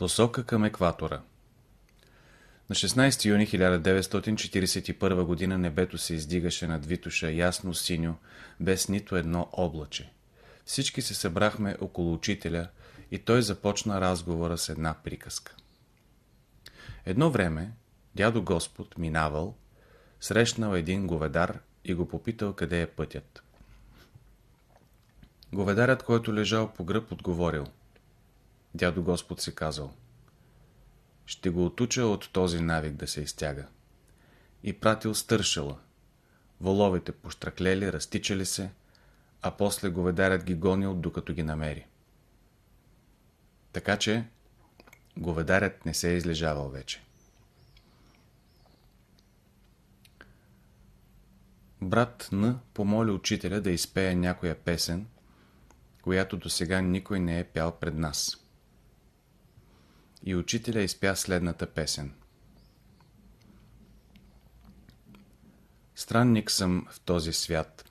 Посока към екватора На 16 юни 1941 г. небето се издигаше над Витуша ясно синьо, без нито едно облаче. Всички се събрахме около учителя и той започна разговора с една приказка. Едно време дядо Господ минавал, срещнал един говедар и го попитал къде е пътят. Говедарят, който лежал по гръб, отговорил – Дядо Господ си казал Ще го отуча от този навик да се изтяга. И пратил стършала. Воловете поштраклели, разтичали се, а после говедарят ги гонил, докато ги намери. Така че говедарят не се е излежавал вече. Брат Н помоли учителя да изпее някоя песен, която до сега никой не е пял пред нас и учителя изпя следната песен. Странник съм в този свят.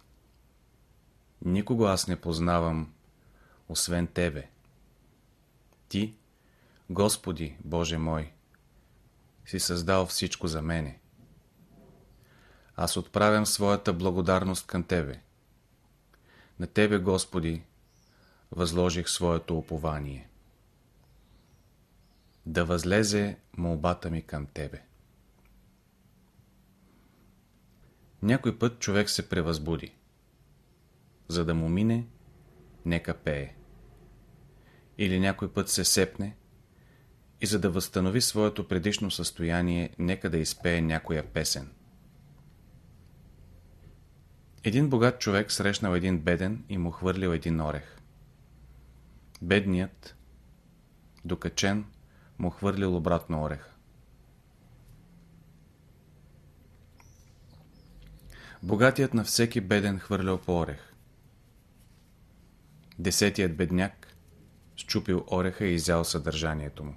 Никого аз не познавам, освен Тебе. Ти, Господи, Боже мой, си създал всичко за мене. Аз отправям своята благодарност към Тебе. На Тебе, Господи, възложих своето упование да възлезе молбата ми към Тебе. Някой път човек се превъзбуди. За да му мине, нека пее. Или някой път се сепне и за да възстанови своето предишно състояние, нека да изпее някоя песен. Един богат човек срещнал един беден и му хвърлил един орех. Бедният, докачен, му хвърлил обратно ореха. Богатият на всеки беден хвърлял по орех. Десетият бедняк щупил ореха и изял съдържанието му.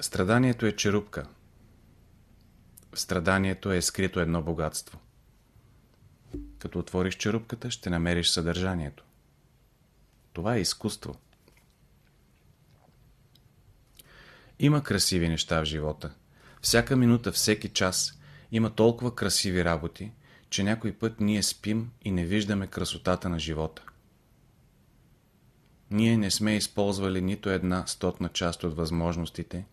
Страданието е черупка. В страданието е скрито едно богатство. Като отвориш черупката, ще намериш съдържанието. Това е изкуство. Има красиви неща в живота. Всяка минута, всеки час има толкова красиви работи, че някой път ние спим и не виждаме красотата на живота. Ние не сме използвали нито една стотна част от възможностите,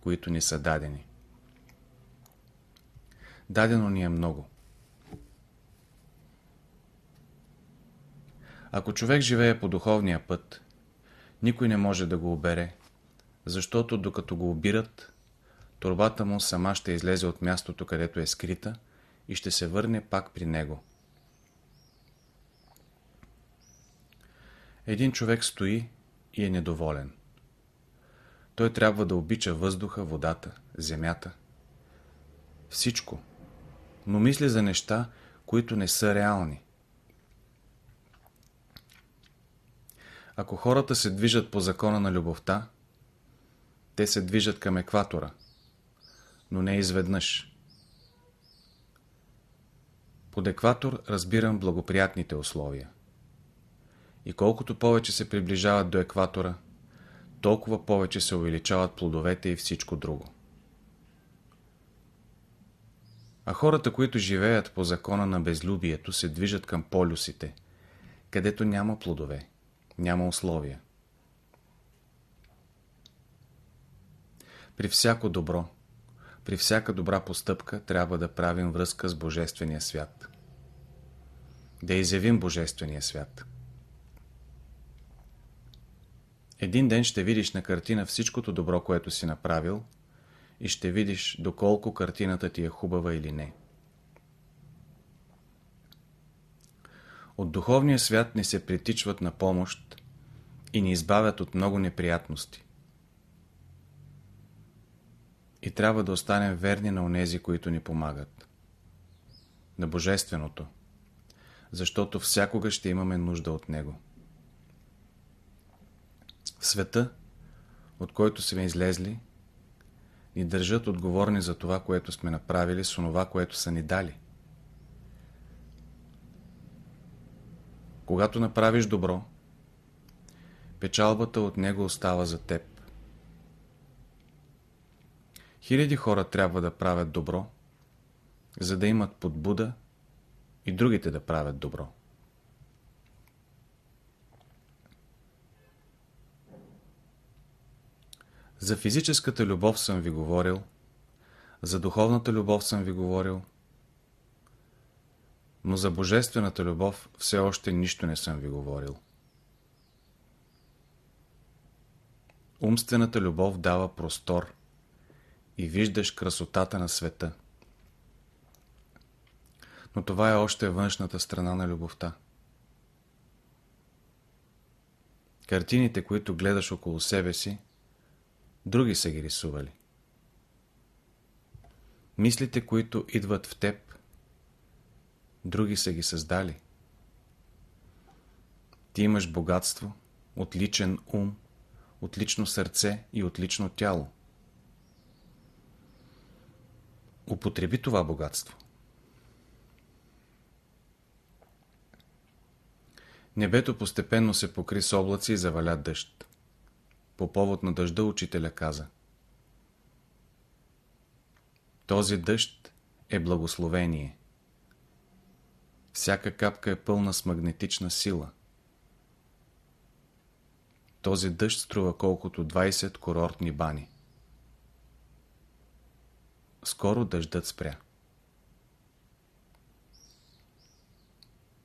които ни са дадени. Дадено ни е много. Ако човек живее по духовния път, никой не може да го обере, защото докато го обират, турбата му сама ще излезе от мястото, където е скрита и ще се върне пак при него. Един човек стои и е недоволен. Той трябва да обича въздуха, водата, земята. Всичко. Но мисли за неща, които не са реални. Ако хората се движат по закона на любовта, те се движат към екватора, но не изведнъж. Под екватор разбирам благоприятните условия. И колкото повече се приближават до екватора, толкова повече се увеличават плодовете и всичко друго. А хората, които живеят по закона на безлюбието, се движат към полюсите, където няма плодове, няма условия. При всяко добро, при всяка добра постъпка трябва да правим връзка с Божествения свят. Да изявим Божествения свят. Един ден ще видиш на картина всичкото добро, което си направил и ще видиш доколко картината ти е хубава или не. От духовния свят ни се притичват на помощ и ни избавят от много неприятности и трябва да останем верни на онези, които ни помагат. На Божественото, защото всякога ще имаме нужда от Него. Света, от който сме излезли, ни държат отговорни за това, което сме направили с онова, което са ни дали. Когато направиш добро, печалбата от него остава за теб. Хиляди хора трябва да правят добро, за да имат подбуда и другите да правят добро. За физическата любов съм ви говорил, за духовната любов съм ви говорил, но за божествената любов все още нищо не съм ви говорил. Умствената любов дава простор и виждаш красотата на света. Но това е още външната страна на любовта. Картините, които гледаш около себе си, други са ги рисували. Мислите, които идват в теб, други са ги създали. Ти имаш богатство, отличен ум, отлично сърце и отлично тяло. Употреби това богатство. Небето постепенно се покри с облаци и заваля дъжд. По повод на дъжда учителя каза Този дъжд е благословение. Всяка капка е пълна с магнетична сила. Този дъжд струва колкото 20 курортни бани. Скоро дъждът спря.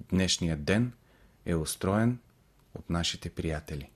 Днешният ден е устроен от нашите приятели.